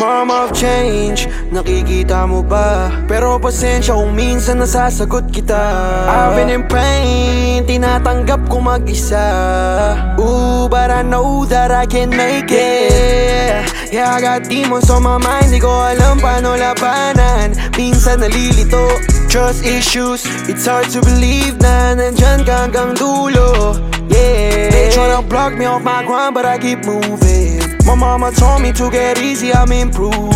Mom of change, nakikita mo ba? Pero pasensya kung minsan nasasagot kita. I've been in pain, tinatanggap ko mag-isa. Ooh, but I know that I can make it Yeah, I got demons on my mind, di ko alam paano labanan Minsan nalilito, trust issues It's hard to believe na nandyan ka hanggang dulo Yeah, they tryna block me off my grind but I keep moving My mama told me to get easy, I'm improving.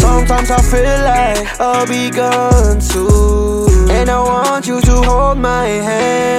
Sometimes I feel like I'll be gone soon. And I want you to hold my hand.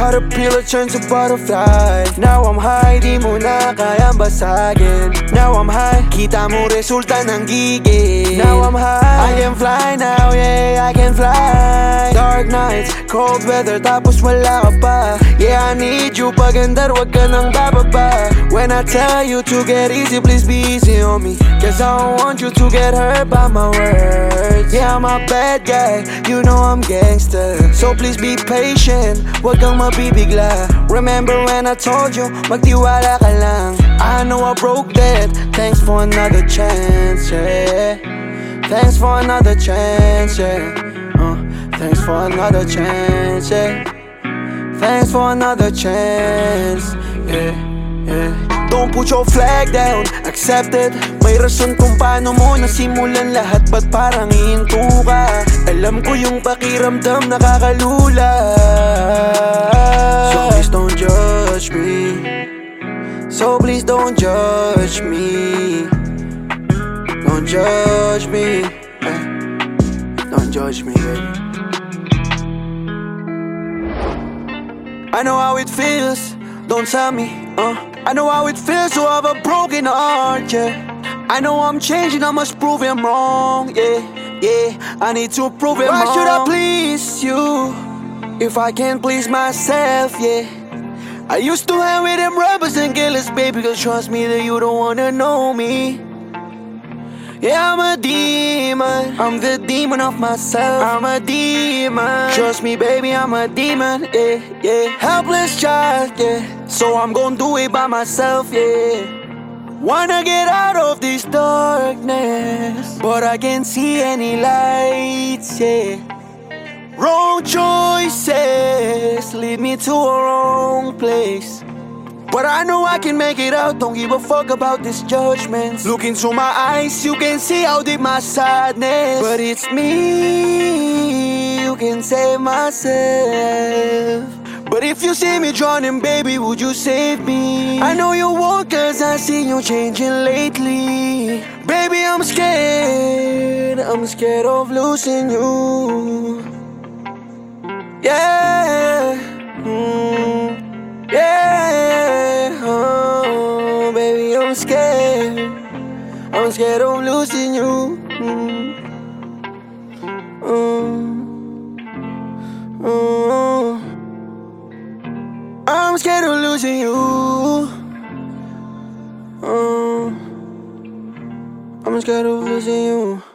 Caterpillar turns to butterfly. Now I'm high, di mo na kayang basagin. Now I'm high, kita mo resulta ng gigil. Now I'm high, I can fly now, yeah, I can fly. Dark nights, cold weather, tapos wala ka pa. Yeah, I need you, pagandar, wag ka nang bababa. When I tell you to get easy, please be easy on me. Cause I don't want you to get hurt by my words. Yeah, I'm a bad guy, you know I'm gangster. So please be patient, wag kang mabibigla. Remember when I told you, magtiwala ka lang. I know I broke that, thanks for another chance, yeah. Thanks for another chance, yeah. Thanks for another chance, yeah. Thanks for another chance, yeah, yeah. Don't put your flag down, accept it May rason kung paano mo nasimulan lahat Ba't parang iinto ka Alam ko yung pakiramdam nakakalula So please don't judge me So please don't judge me Don't judge me eh. Don't judge me, baby I know how it feels, don't tell me, uh. I know how it feels to have a broken heart, yeah. I know I'm changing, I must prove him wrong, yeah Yeah, I need to prove him Why wrong Why should I please you? If I can't please myself, yeah. I used to hang with them rappers and killers, baby Cause trust me that you don't wanna know me yeah, I'm a demon. I'm the demon of myself. I'm a demon. Trust me, baby, I'm a demon. Yeah, yeah. Helpless child, yeah. So I'm gonna do it by myself, yeah. Wanna get out of this darkness, but I can't see any lights, yeah. Wrong choices lead me to a wrong place. But I know I can make it out, don't give a fuck about these judgments. Look into my eyes, you can see how deep my sadness. But it's me, you can save myself. But if you see me drowning, baby, would you save me? I know you won't, cause I see you changing lately. Baby, I'm scared, I'm scared of losing you. I'm scared. I'm scared of losing you. Mm. Mm. I'm scared of losing you. I'm scared of losing you.